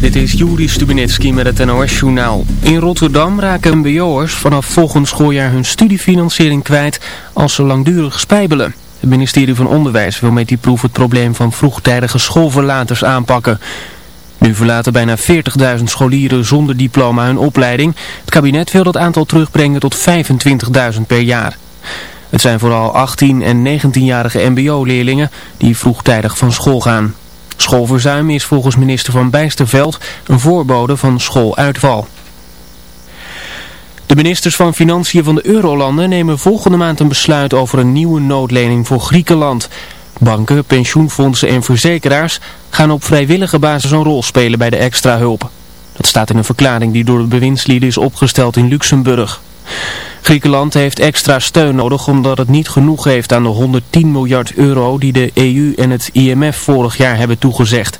Dit is Juri Stubenitski met het NOS-journaal. In Rotterdam raken mbo'ers vanaf volgend schooljaar hun studiefinanciering kwijt als ze langdurig spijbelen. Het ministerie van Onderwijs wil met die proef het probleem van vroegtijdige schoolverlaters aanpakken. Nu verlaten bijna 40.000 scholieren zonder diploma hun opleiding. Het kabinet wil dat aantal terugbrengen tot 25.000 per jaar. Het zijn vooral 18 en 19-jarige mbo-leerlingen die vroegtijdig van school gaan. Schoolverzuim is volgens minister Van Bijsterveld een voorbode van schooluitval. De ministers van Financiën van de Eurolanden nemen volgende maand een besluit over een nieuwe noodlening voor Griekenland. Banken, pensioenfondsen en verzekeraars gaan op vrijwillige basis een rol spelen bij de extra hulp. Dat staat in een verklaring die door de bewindslieden is opgesteld in Luxemburg. Griekenland heeft extra steun nodig omdat het niet genoeg heeft aan de 110 miljard euro die de EU en het IMF vorig jaar hebben toegezegd.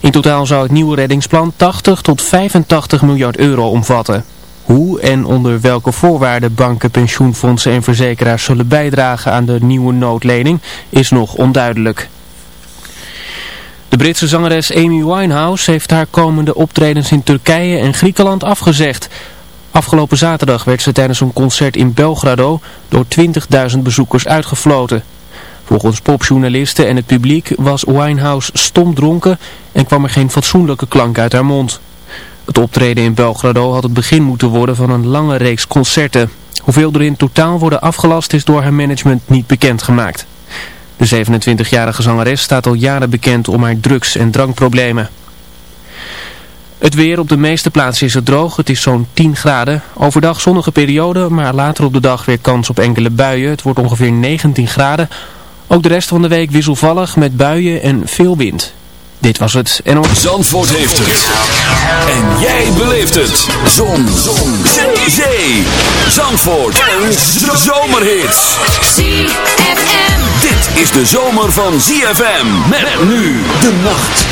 In totaal zou het nieuwe reddingsplan 80 tot 85 miljard euro omvatten. Hoe en onder welke voorwaarden banken, pensioenfondsen en verzekeraars zullen bijdragen aan de nieuwe noodlening is nog onduidelijk. De Britse zangeres Amy Winehouse heeft haar komende optredens in Turkije en Griekenland afgezegd. Afgelopen zaterdag werd ze tijdens een concert in Belgrado door 20.000 bezoekers uitgefloten. Volgens popjournalisten en het publiek was Winehouse stom dronken en kwam er geen fatsoenlijke klank uit haar mond. Het optreden in Belgrado had het begin moeten worden van een lange reeks concerten. Hoeveel er in totaal worden afgelast is door haar management niet bekendgemaakt. De 27-jarige zangeres staat al jaren bekend om haar drugs- en drankproblemen. Het weer op de meeste plaatsen is het droog. Het is zo'n 10 graden. Overdag zonnige periode, maar later op de dag weer kans op enkele buien. Het wordt ongeveer 19 graden. Ook de rest van de week wisselvallig met buien en veel wind. Dit was het. En... Zandvoort heeft het. En jij beleeft het. Zon. Zon. Zee. Zandvoort. En zomerhits. ZFM. Dit is de zomer van ZFM. Met nu de nacht.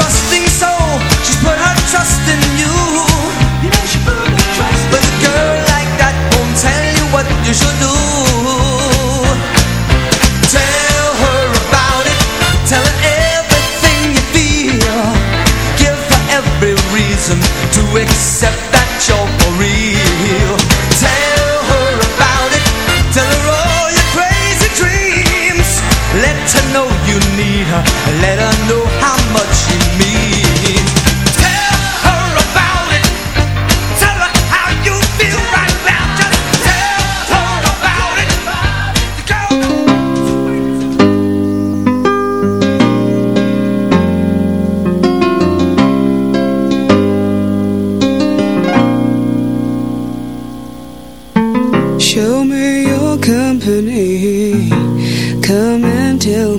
trusting soul, she's put her trust in you. But a girl like that won't tell you what you should do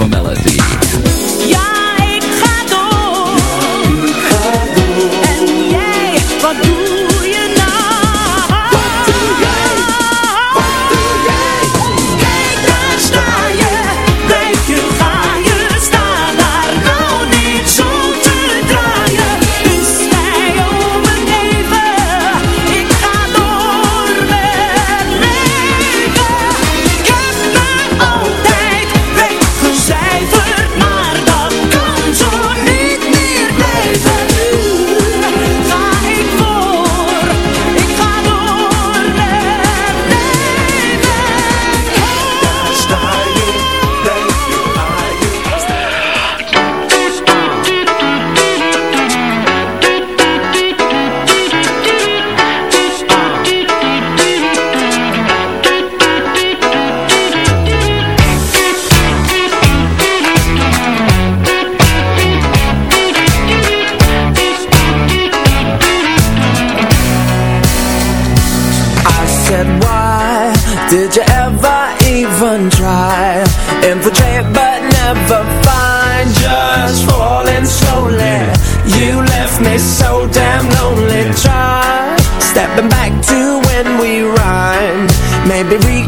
of a melody. every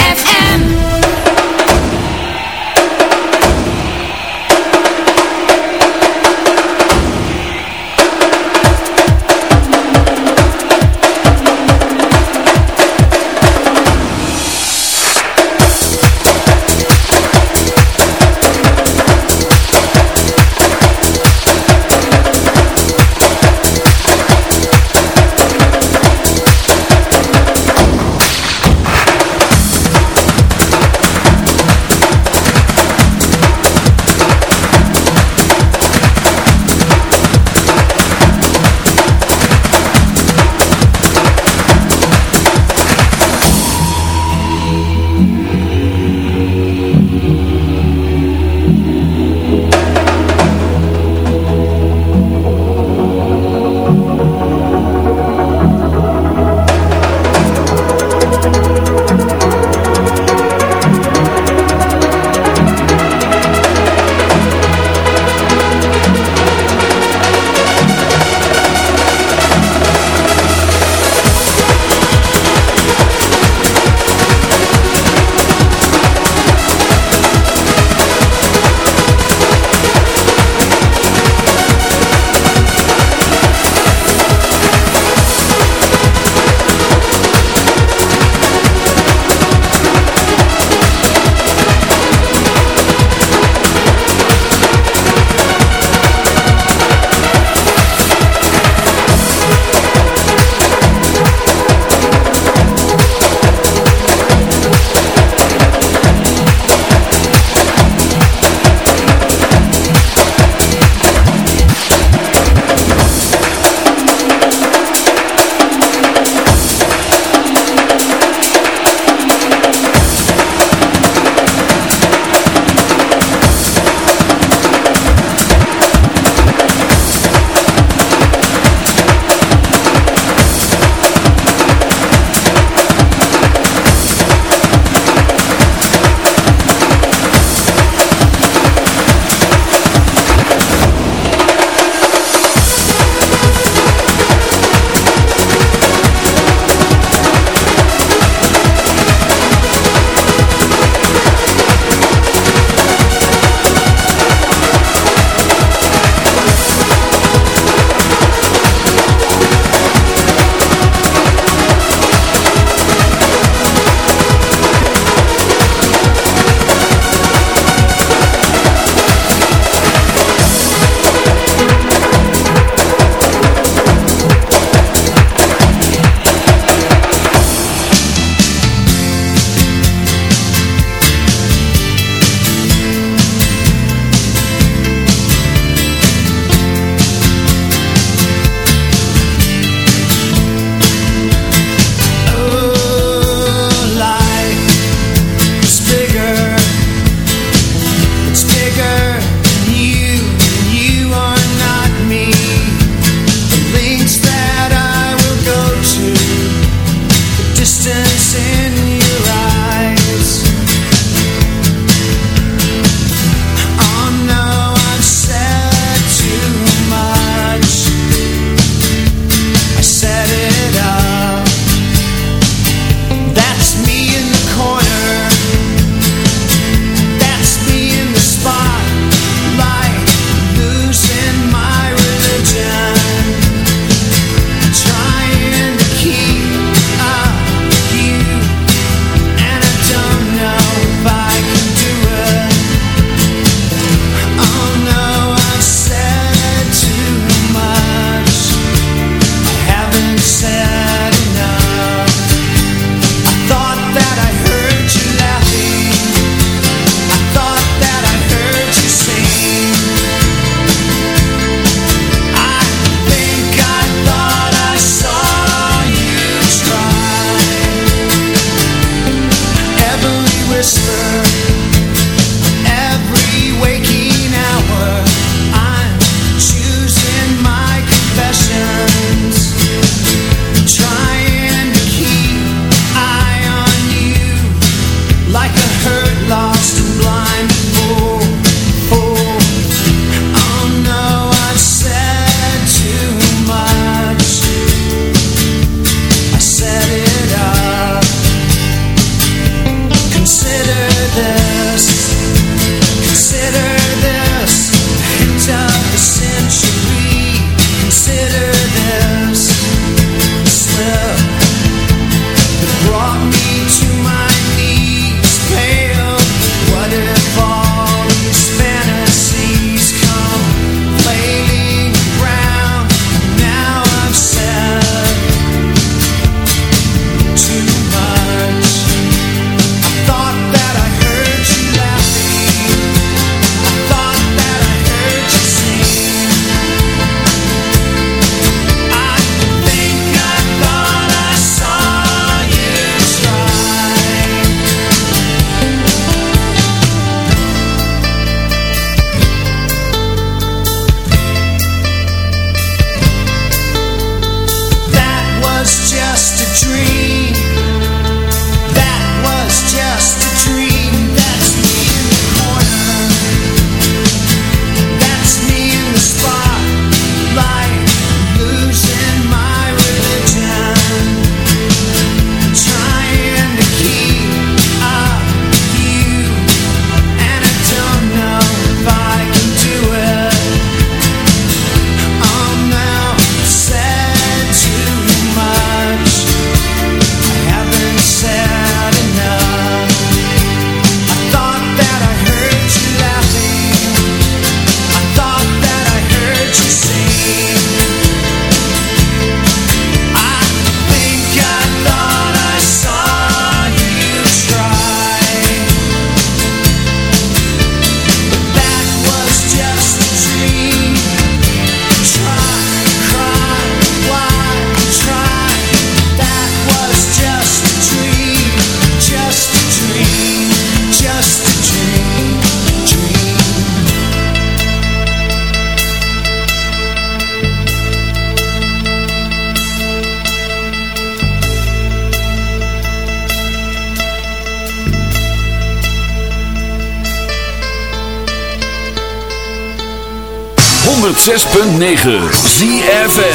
106.9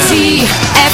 ZFM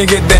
me get that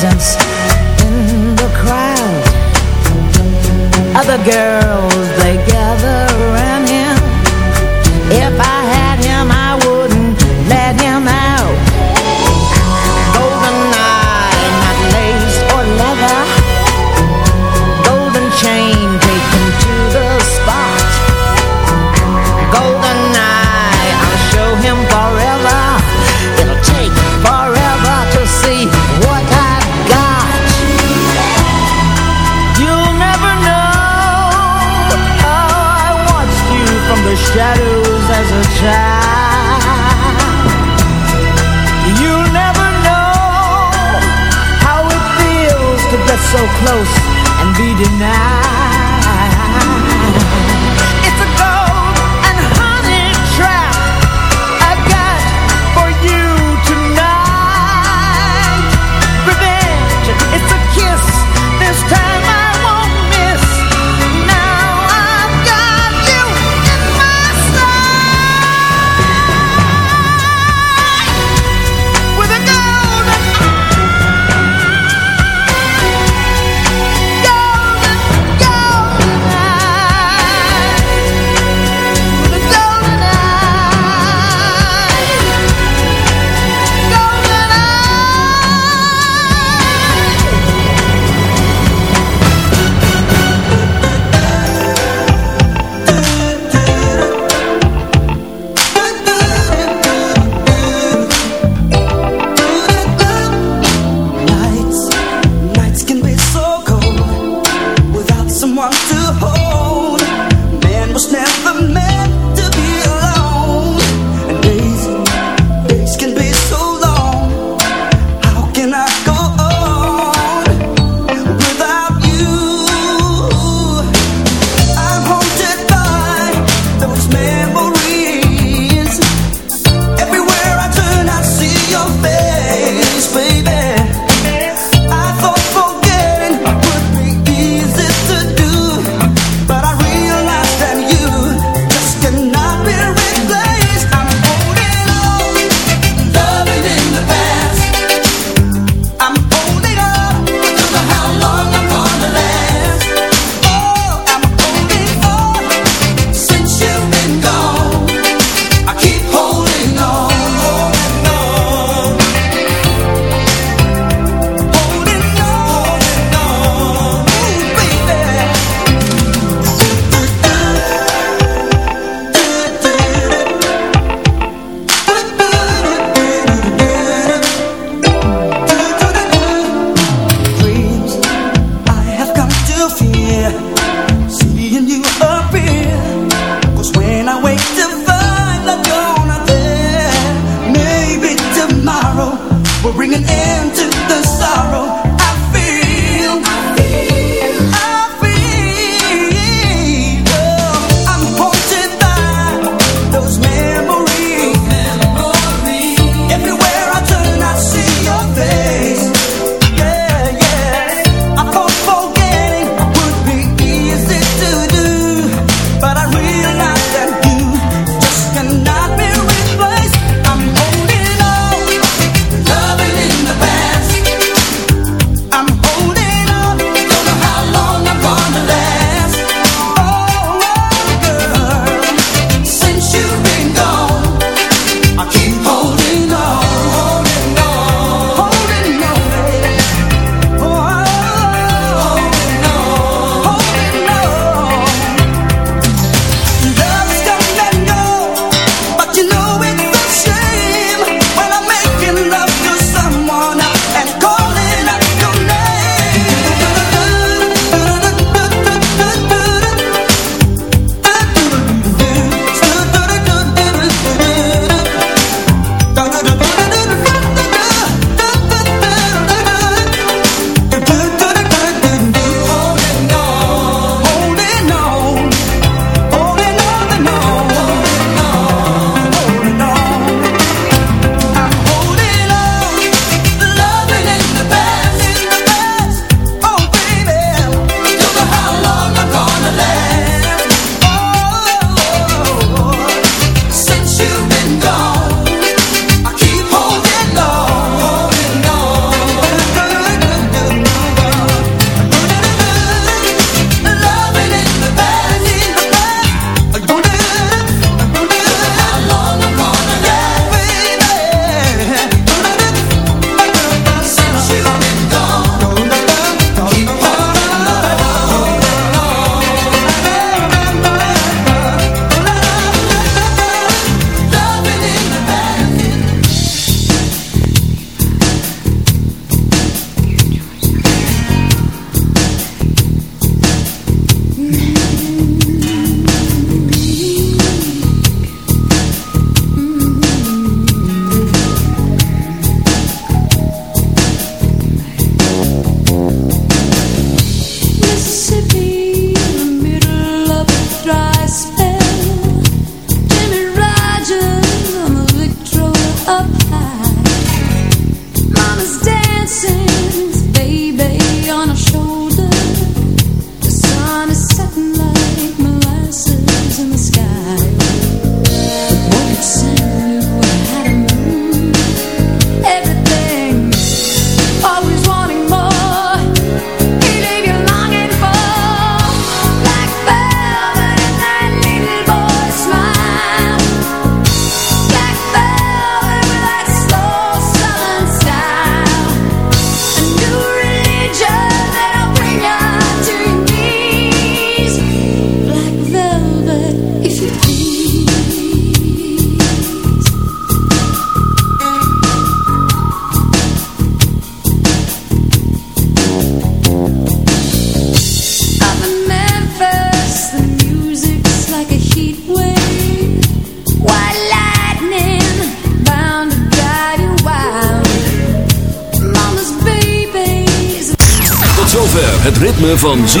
Presence